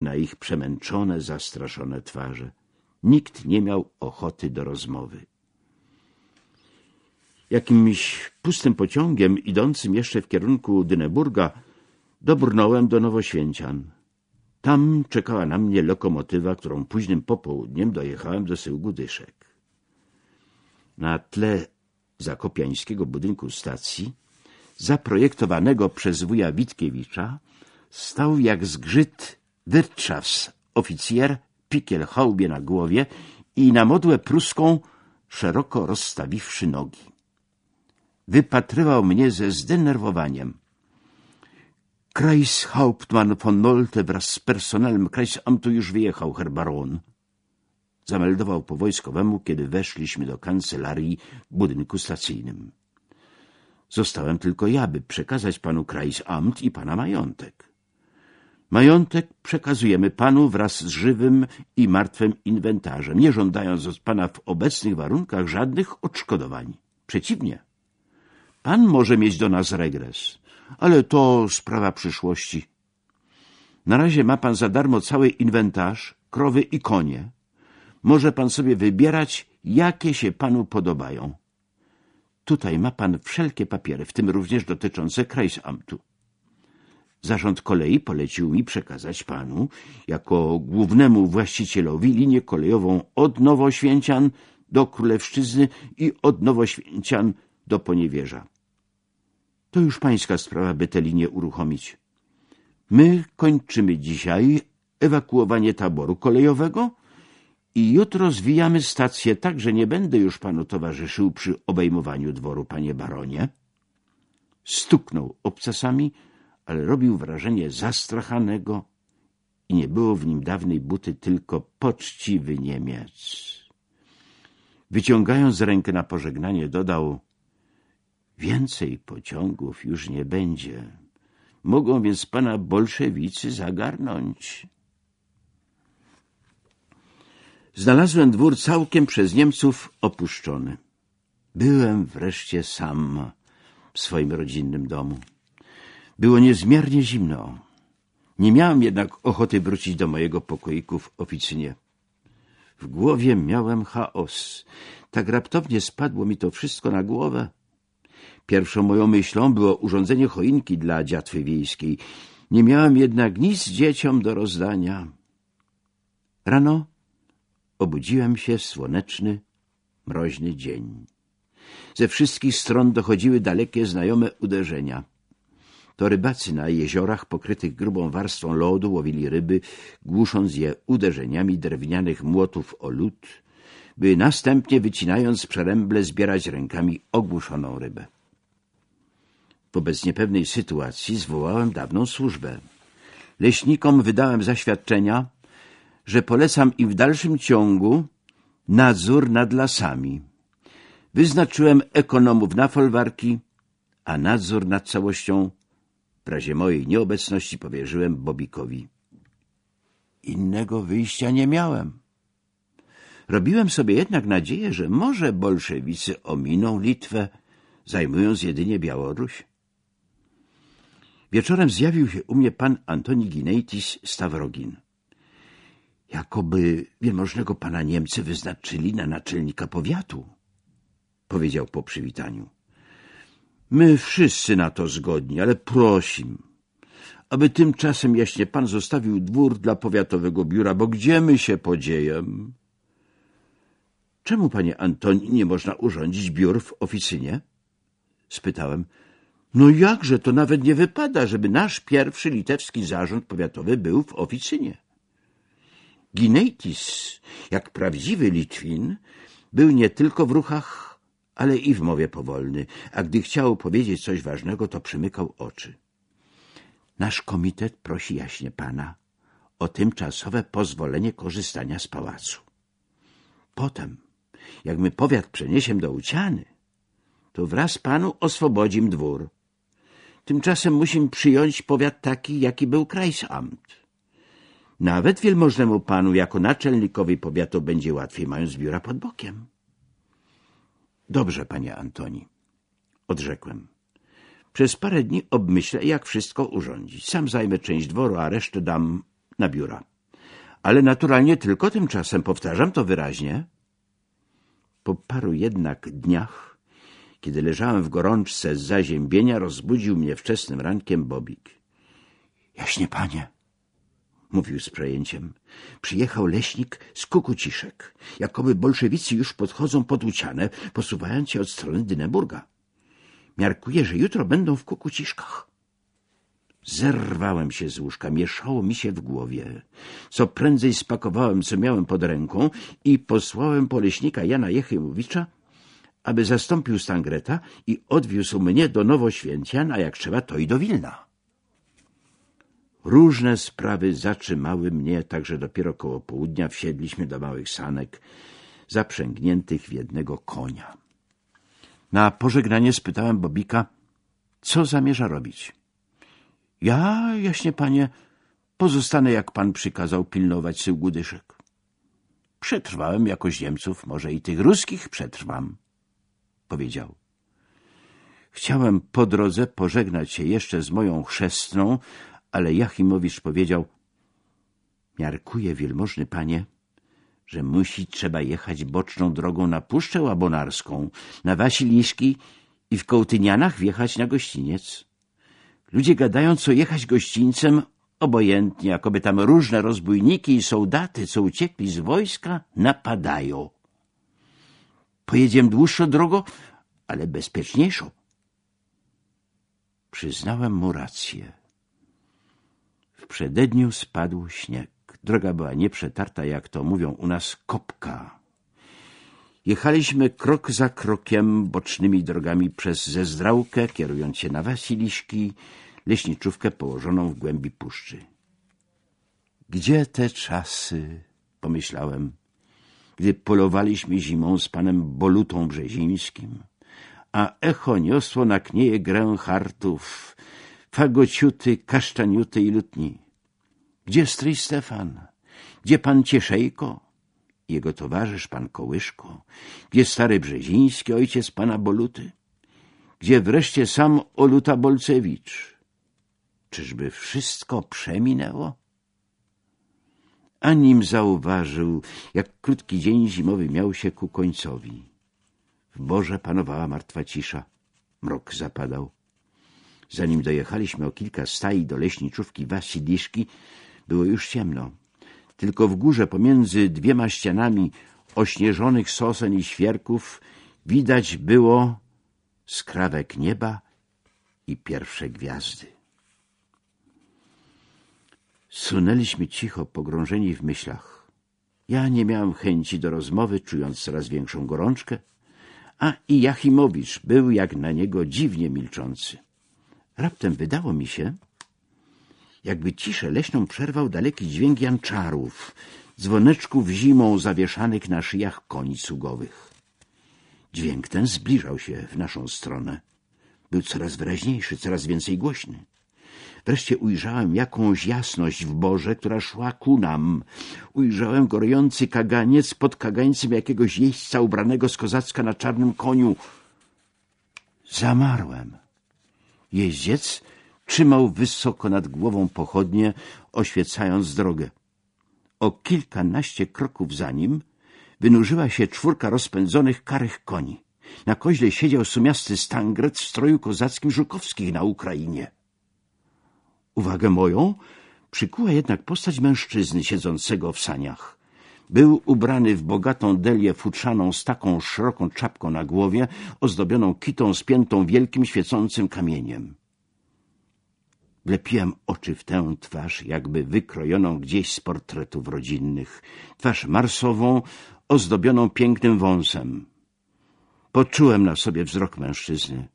na ich przemęczone, zastraszone twarze. Nikt nie miał ochoty do rozmowy. Jakimś pustym pociągiem idącym jeszcze w kierunku Dyneburga dobrnąłem do Nowoświęcian. Tam czekała na mnie lokomotywa, którą późnym popołudniem dojechałem do Syłgu Dyszek. Na tle zakopiańskiego budynku stacji, zaprojektowanego przez wuja Witkiewicza, stał jak zgrzyt Wirtschafts oficjer, pikiel chałbie na głowie i na modłę pruską szeroko rozstawiwszy nogi. Wypatrywał mnie ze zdenerwowaniem. Kreishauptmann von Nolte wraz z personelem Kreisamtu już wyjechał, Herr Baron. Zameldował po wojskowemu, kiedy weszliśmy do kancelarii w budynku stacyjnym. Zostałem tylko ja, by przekazać panu Kreisamt i pana majątek. Majątek przekazujemy panu wraz z żywym i martwym inwentarzem, nie żądając od pana w obecnych warunkach żadnych odszkodowań. Przeciwnie, pan może mieć do nas regres, ale to sprawa przyszłości. Na razie ma pan za darmo cały inwentarz, krowy i konie. Może pan sobie wybierać, jakie się panu podobają. Tutaj ma pan wszelkie papiery, w tym również dotyczące Kreisamtu. Zarząd kolei polecił mi przekazać panu, jako głównemu właścicielowi, linię kolejową od Nowoświęcian do Królewszczyzny i od Nowoświęcian do Poniewierza. To już pańska sprawa, by tę linię uruchomić. My kończymy dzisiaj ewakuowanie taboru kolejowego i jutro zwijamy stację tak, że nie będę już panu towarzyszył przy obejmowaniu dworu, panie baronie. Stuknął obcasami, ale robił wrażenie zastrachanego i nie było w nim dawnej buty, tylko poczciwy Niemiec. Wyciągając rękę na pożegnanie, dodał Więcej pociągów już nie będzie. Mogą więc pana bolszewicy zagarnąć. Znalazłem dwór całkiem przez Niemców opuszczony. Byłem wreszcie sam w swoim rodzinnym domu. Było niezmiernie zimno. Nie miałem jednak ochoty wrócić do mojego pokoiku w oficynie. W głowie miałem chaos. Tak raptownie spadło mi to wszystko na głowę. Pierwszą moją myślą było urządzenie choinki dla dziatwy wiejskiej. Nie miałem jednak nic dzieciom do rozdania. Rano obudziłem się w słoneczny, mroźny dzień. Ze wszystkich stron dochodziły dalekie, znajome uderzenia. To rybacy na jeziorach pokrytych grubą warstwą lodu łowili ryby, głusząc je uderzeniami drewnianych młotów o lód, by następnie wycinając przeręble zbierać rękami ogłuszoną rybę. Wobec niepewnej sytuacji zwołałem dawną służbę. Leśnikom wydałem zaświadczenia, że polecam im w dalszym ciągu nadzór nad lasami. Wyznaczyłem ekonomów na folwarki, a nadzór nad całością w razie mojej nieobecności powierzyłem Bobikowi. Innego wyjścia nie miałem. Robiłem sobie jednak nadzieję, że może bolszewicy ominą Litwę, zajmując jedynie Białoruś. Wieczorem zjawił się u mnie pan Antoni Gineitis Stawrogin. Jakoby wielmożnego pana Niemcy wyznaczyli na naczelnika powiatu, powiedział po przywitaniu. My wszyscy na to zgodni, ale prosim, aby tymczasem jaśnie pan zostawił dwór dla powiatowego biura, bo gdzie my się podziejem? Czemu, panie Antoni, nie można urządzić biur w oficynie? spytałem. No jakże, to nawet nie wypada, żeby nasz pierwszy litewski zarząd powiatowy był w oficynie. Gineitis, jak prawdziwy Litwin, był nie tylko w ruchach, ale i w mowie powolny, a gdy chciał powiedzieć coś ważnego, to przymykał oczy. Nasz komitet prosi jaśnie pana o tymczasowe pozwolenie korzystania z pałacu. Potem, jak my powiat przeniesiem do Uciany, to wraz panu oswobodzim dwór. Tymczasem musimy przyjąć powiat taki, jaki był Kreisamt. Nawet wielmożnemu panu jako naczelnikowi powiatu będzie łatwiej, mając biura pod bokiem. Dobrze, panie Antoni, odrzekłem. Przez parę dni obmyślę, jak wszystko urządzić. Sam zajmę część dworu, a resztę dam na biura. Ale naturalnie tylko tymczasem, powtarzam to wyraźnie. Po paru jednak dniach, kiedy leżałem w gorączce z zaziębienia, rozbudził mnie wczesnym rankiem Bobik. — Jaśnie panie — mówił z przejęciem. Przyjechał leśnik z Kukuciszek. Jakoby bolszewicy już podchodzą pod Łucianę, posuwając się od strony Dyneburga. Miarkuję, że jutro będą w Kukuciszkach. Zerwałem się z łóżka, mieszało mi się w głowie. Co prędzej spakowałem, co miałem pod ręką i posłałem poleśnika Jana Jechymowicza, aby zastąpił Stangreta i odwiózł mnie do Nowoświęcian, a jak trzeba, to i do Wilna. Różne sprawy zatrzymały mnie, także dopiero koło południa wsiedliśmy do małych sanek, zaprzęgniętych w jednego konia. Na pożegnanie spytałem Bobika, co zamierza robić. Ja, jaśnie panie, pozostanę, jak pan przykazał, pilnować sył gudyszek. Przetrwałem jakoś Niemców, może i tych ruskich przetrwam, powiedział. Chciałem po drodze pożegnać się jeszcze z moją chrzestną, ale Jachimowicz powiedział — Miarkuję, wielmożny panie, że musi trzeba jechać boczną drogą na Puszczę Łabonarską, na Wasiliszki i w Kołtynianach wjechać na gościniec. Ludzie gadają, co jechać gościńcem, obojętnie, jakoby tam różne rozbójniki i sołdaty, co uciekli z wojska, napadają. Pojedziemy dłuższą drogą, ale bezpieczniejszą. Przyznałem mu rację. W przededniu spadł śnieg. Droga była nieprzetarta, jak to mówią u nas, kopka. Jechaliśmy krok za krokiem bocznymi drogami przez Zezdrałkę, kierując się na Wasiliszki, leśniczówkę położoną w głębi puszczy. Gdzie te czasy, pomyślałem, gdy polowaliśmy zimą z panem Bolutą Brzezińskim, a echo niosło na knieje grę hartów, fagociuty, kasztaniuty i lutni. Gdzie stryj Stefan? Gdzie pan Cieszejko? Jego towarzysz, pan Kołyszko? Gdzie stary Brzeziński, ojciec pana Boluty? Gdzie wreszcie sam Oluta Bolcewicz? Czyżby wszystko przeminęło? A nim zauważył, jak krótki dzień zimowy miał się ku końcowi. W Boże panowała martwa cisza. Mrok zapadał. Zanim dojechaliśmy o kilka stai do leśniczówki Wasiliszki, było już ciemno. Tylko w górze pomiędzy dwiema ścianami ośnieżonych sosen i świerków widać było skrawek nieba i pierwsze gwiazdy. Sunęliśmy cicho, pogrążeni w myślach. Ja nie miałem chęci do rozmowy, czując coraz większą gorączkę, a i Jachimowicz był jak na niego dziwnie milczący. Raptem wydało mi się, jakby ciszę leśną przerwał daleki dźwięk janczarów, dzwoneczków zimą zawieszanych na szyjach koni sługowych. Dźwięk ten zbliżał się w naszą stronę. Był coraz wyraźniejszy, coraz więcej głośny. Wreszcie ujrzałem jakąś jasność w Boże, która szła ku nam. Ujrzałem gorący kaganiec pod kagańcem jakiegoś jeźdźca ubranego z kozacka na czarnym koniu. Zamarłem. Jeździec trzymał wysoko nad głową pochodnie, oświecając drogę. O kilkanaście kroków za nim wynurzyła się czwórka rozpędzonych karych koni. Na koźle siedział sumiasty stangret w stroju kozackim Żukowskich na Ukrainie. Uwagę moją przykuła jednak postać mężczyzny siedzącego w saniach. Był ubrany w bogatą delię futrzaną z taką szeroką czapką na głowie, ozdobioną kitą spiętą wielkim świecącym kamieniem. Wlepiłem oczy w tę twarz, jakby wykrojoną gdzieś z portretów rodzinnych. Twarz marsową, ozdobioną pięknym wąsem. Poczułem na sobie wzrok mężczyzny.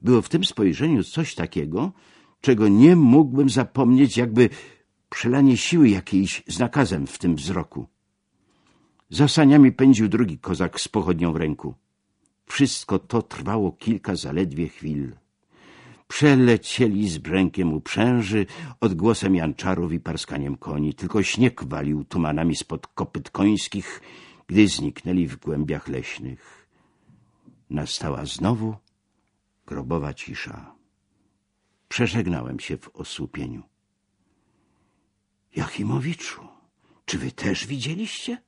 Było w tym spojrzeniu coś takiego, czego nie mógłbym zapomnieć, jakby przelanie siły jakiejś z nakazem w tym wzroku. Za saniami pędził drugi kozak z pochodnią w ręku. Wszystko to trwało kilka zaledwie chwil. Przelecieli z brękiem uprzęży, odgłosem janczarów i parskaniem koni. Tylko śnieg walił tumanami spod kopyt końskich, gdy zniknęli w głębiach leśnych. Nastała znowu grobowa cisza. Przeżegnałem się w osłupieniu. Jachimowiczu, czy wy też widzieliście?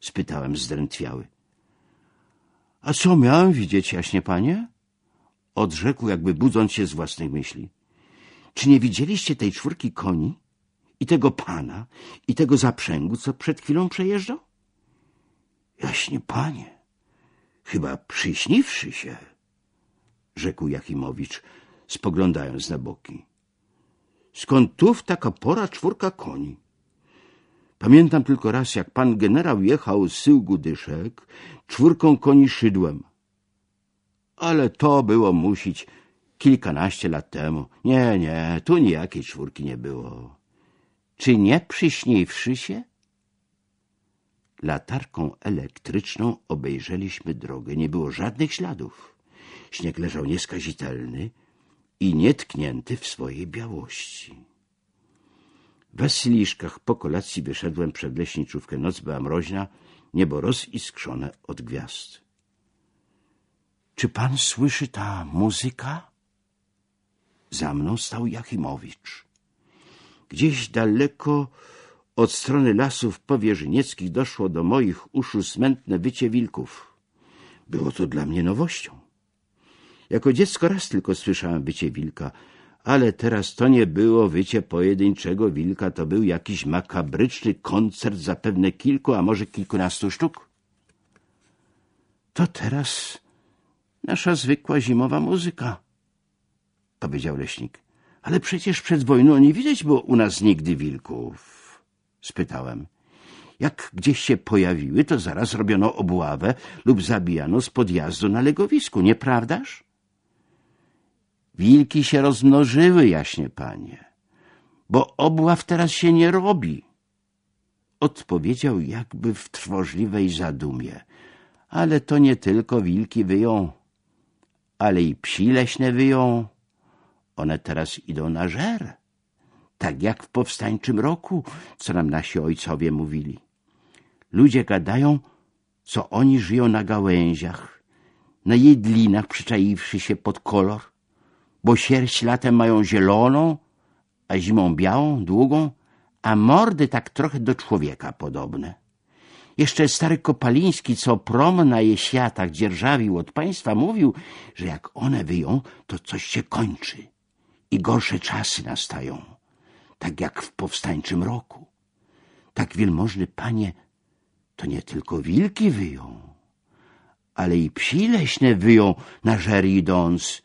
Spytałem zdrętwiały. A co miałem widzieć, jaśnie panie? Odrzekł, jakby budząc się z własnych myśli. Czy nie widzieliście tej czwórki koni? I tego pana? I tego zaprzęgu, co przed chwilą przejeżdżał? Jaśnie panie, chyba przyśniwszy się, rzekł Jachimowicz, spoglądając na boki. Skąd tu w taka pora czwórka koni? Pamiętam tylko raz, jak pan generał jechał z syłgu dyszek czwórką koni szydłem. Ale to było musić kilkanaście lat temu. Nie, nie, tu nijakiej czwórki nie było. Czy nie przyśniwszy się? Latarką elektryczną obejrzeliśmy drogę. Nie było żadnych śladów. Śnieg leżał nieskazitelny i nietknięty w swojej białości. W Wasyliszkach po kolacji wyszedłem przed leśniczówkę. Noc była mroźna, niebo roziskrzone od gwiazd. Czy pan słyszy ta muzyka? Za mną stał Jachimowicz. Gdzieś daleko od strony lasów powierzynieckich doszło do moich uszu smętne wycie wilków. Było to dla mnie nowością. Jako dziecko raz tylko słyszałem wycie wilka, ale teraz to nie było wycie pojedynczego wilka, to był jakiś makabryczny koncert zapewne kilku, a może kilkunastu sztuk. To teraz nasza zwykła zimowa muzyka, powiedział leśnik. Ale przecież przed wojną nie widać było u nas nigdy wilków, spytałem. Jak gdzieś się pojawiły, to zaraz robiono obławę lub zabijano z podjazdu na legowisku, nieprawdaż? Wilki się rozmnożyły, jaśnie panie, bo obław teraz się nie robi. Odpowiedział jakby w trwożliwej zadumie. Ale to nie tylko wilki wyją, ale i psi leśne wyją. One teraz idą na żer, tak jak w powstańczym roku, co nam nasi ojcowie mówili. Ludzie gadają, co oni żyją na gałęziach, na jedlinach przyczaiwszy się pod kolor, bo sierść latem mają zieloną, a zimą białą, długą, a mordy tak trochę do człowieka podobne. Jeszcze stary Kopaliński, co prom na jesiatach dzierżawił od państwa, mówił, że jak one wyją, to coś się kończy i gorsze czasy nastają, tak jak w powstańczym roku. Tak wielmożny panie, to nie tylko wilki wyją, ale i psi leśne wyją na żer idąc,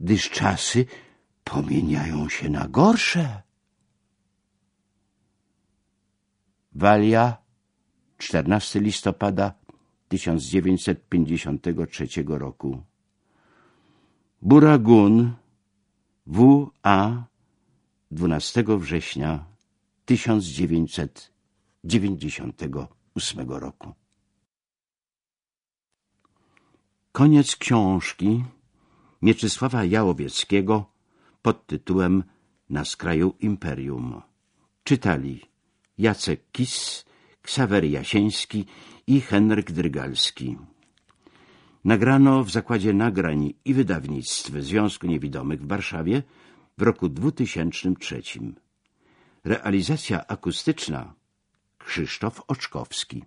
gdyż czasy pomieniają się na gorsze. Walia, 14 listopada 1953 roku. Buragun, W.A. 12 września 1998 roku. Koniec książki Mieczysława Jałowieckiego pod tytułem Na skraju imperium. Czytali Jacek Kis, Ksawery Jasieński i Henryk Drygalski. Nagrano w Zakładzie Nagrań i Wydawnictw Związku Niewidomych w Warszawie w roku 2003. Realizacja akustyczna Krzysztof Oczkowski